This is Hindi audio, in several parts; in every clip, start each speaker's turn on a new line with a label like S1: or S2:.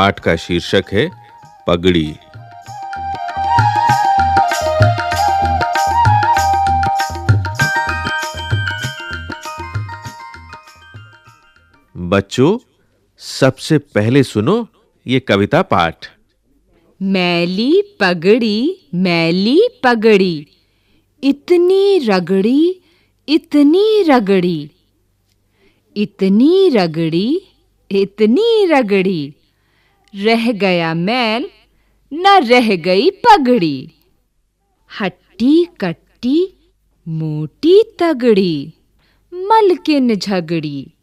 S1: पाठ का शीर्षक है, पगड़ी। बच्चों, सबसे पहले सुनो ये कविता पाठ।
S2: मैली पगड़ी मैली पगड़ी, इतनी रगड़ी इतनी रगड़ी इतनी रगड़ी इतनी रगड़ी। रह गया मैल, न रह गई पगड़ी। हट्टी कट्टी, मोटी तगड़ी, मलकिन झगड़ी।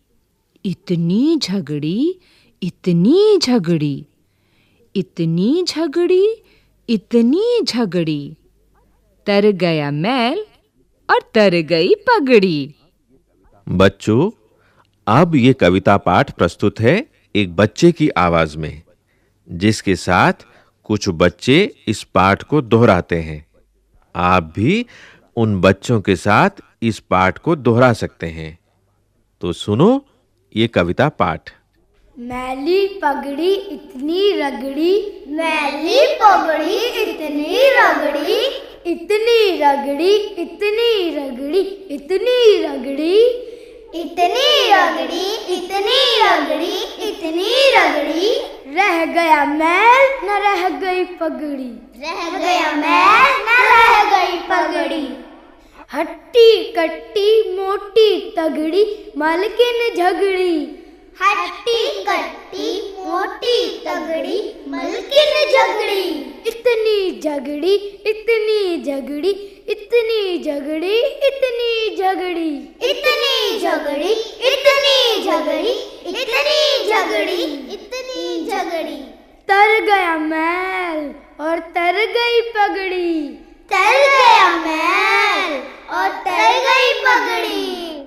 S2: इतनी झगड़ी इतनी झगड़ी इतनी झगड़ी इतनी झगड़ी। तर गया मैल और तर गई पगड़ी।
S1: बच्चों, अब ये कविता पाठ प्रस्तुत है एक बच्चे की आवाज़ में। जिसके साथ कुछ बच्चे इस पाठ को दोहराते हैं। आप भी उन बच्चों के साथ इस पाठ को दोहरा सकते हैं। तो सुनो ये कविता पाठ।
S3: मैली पगड़ी इतनी रगड़ी,
S4: मैली पगड़ी इतनी रगड़ी
S3: इतनी रगड़ी इतनी रगड़ी इतनी रगड़ी।
S4: इतनी रगड़ी इतनी रगड़ी इतनी रगड़ी।
S3: रह गया मैल न रह गई पगड़ी।
S4: रह गया मैं न रह गई पगड़ी।
S3: हट्टी कट्टी मोटी तगड़ी मालकिन झगड़ी।
S4: हट्टी कट्टी मोटी तगड़ी मलकिन झगड़ी।
S3: इतनी झगड़ी इतनी झगड़ी इतनी झगड़ी इतनी झगड़ी।
S4: इतनी झगड़ी इतनी झगड़ी इतनी झगड़ी इतनी झगड़ी।
S3: तर गया मैल और तर गई पगड़ी।
S4: तर गया मैल और तर गई पगड़ी।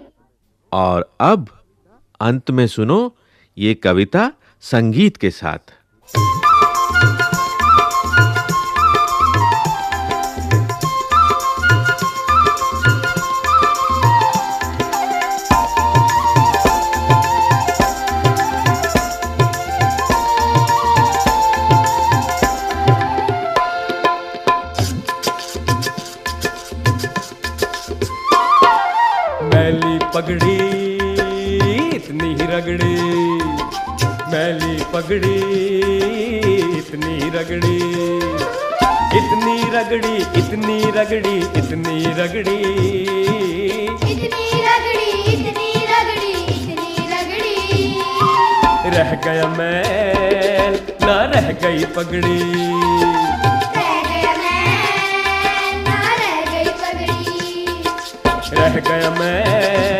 S1: और अब अंत में सुनो ये कविता संगीत के साथ।
S5: ਇਤਨੀ ਰਗੜੀ ਮੈਲੀ ਪਗੜੀ ਇਤਨੀ ਰਗੜੀ।
S4: ਇਤਨੀ ਰਗੜੀ ਇਤਨੀ ਰਗੜੀ ਇਤਨੀ ਰਗੜੀ। ਇਤਨੀ
S5: ਰਗੜੀ ਇਤਨੀ ਰਗੜੀ ਇਤਨੀ ਰਗੜੀ। ਰਹਿ ਗਿਆ
S4: ਮੈਲ ਨਾ ਰਹਿ ਗਈ ਪਗੜੀ। ਰਹਿ ਗਿਆ
S5: ਮੈਂ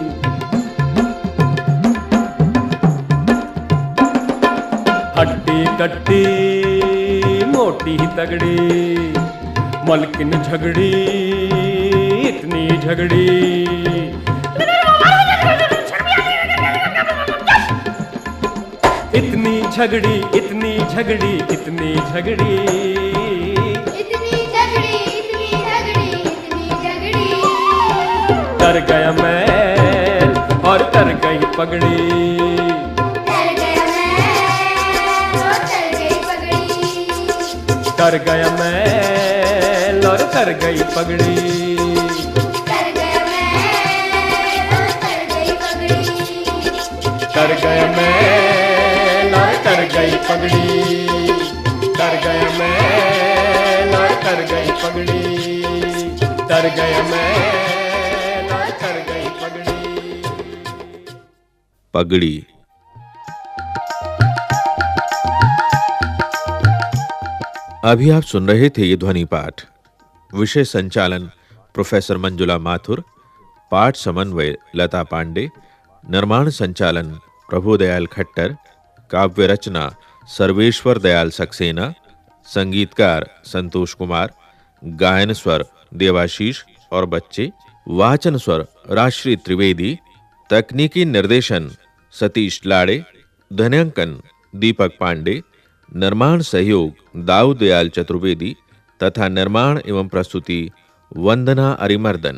S5: कट्टी मोटी ही तगड़ी मलकिन झगड़ी इतनी झगड़ी। इतनी झगड़ी इतनी झगड़ी इतनी झगड़ी।
S4: इतनी झगड़ी इतनी झगड़ी इतनी झगड़ी।
S5: तर गया मैल और तर गई पगड़ी।
S4: कर गया मैं लर कर गई पगड़ी।
S5: कर गया मैं लर कर गई पगड़ी।
S4: कर गया मैं लर कर गई पगड़ी।
S5: कर गया मैं कर गई पगड़ी।
S1: पगड़ी। अभी आप सुन रहे थे ये ध्वनि पाठ। विषय संचालन, प्रोफेसर मंजुला माथुर, पाठ समन्वय, लता पांडे, निर्माण संचालन, प्रभुदयाल खट्टर, काव्य रचना, सर्वेश्वर दयाल सक्सेना, संगीतकार संतोष कुमार, गायन स्वर देवाशीष और बच्चे, वाचन स्वर राश्री त्रिवेदी, तकनीकी निर्देशन सतीश लाड़े ध्वनियांकन दीपक पांडे निर्माण सहयोग दाऊ दयाल चतुर्वेदी तथा निर्माण एवं प्रस्तुति वंदना अरिमर्दन।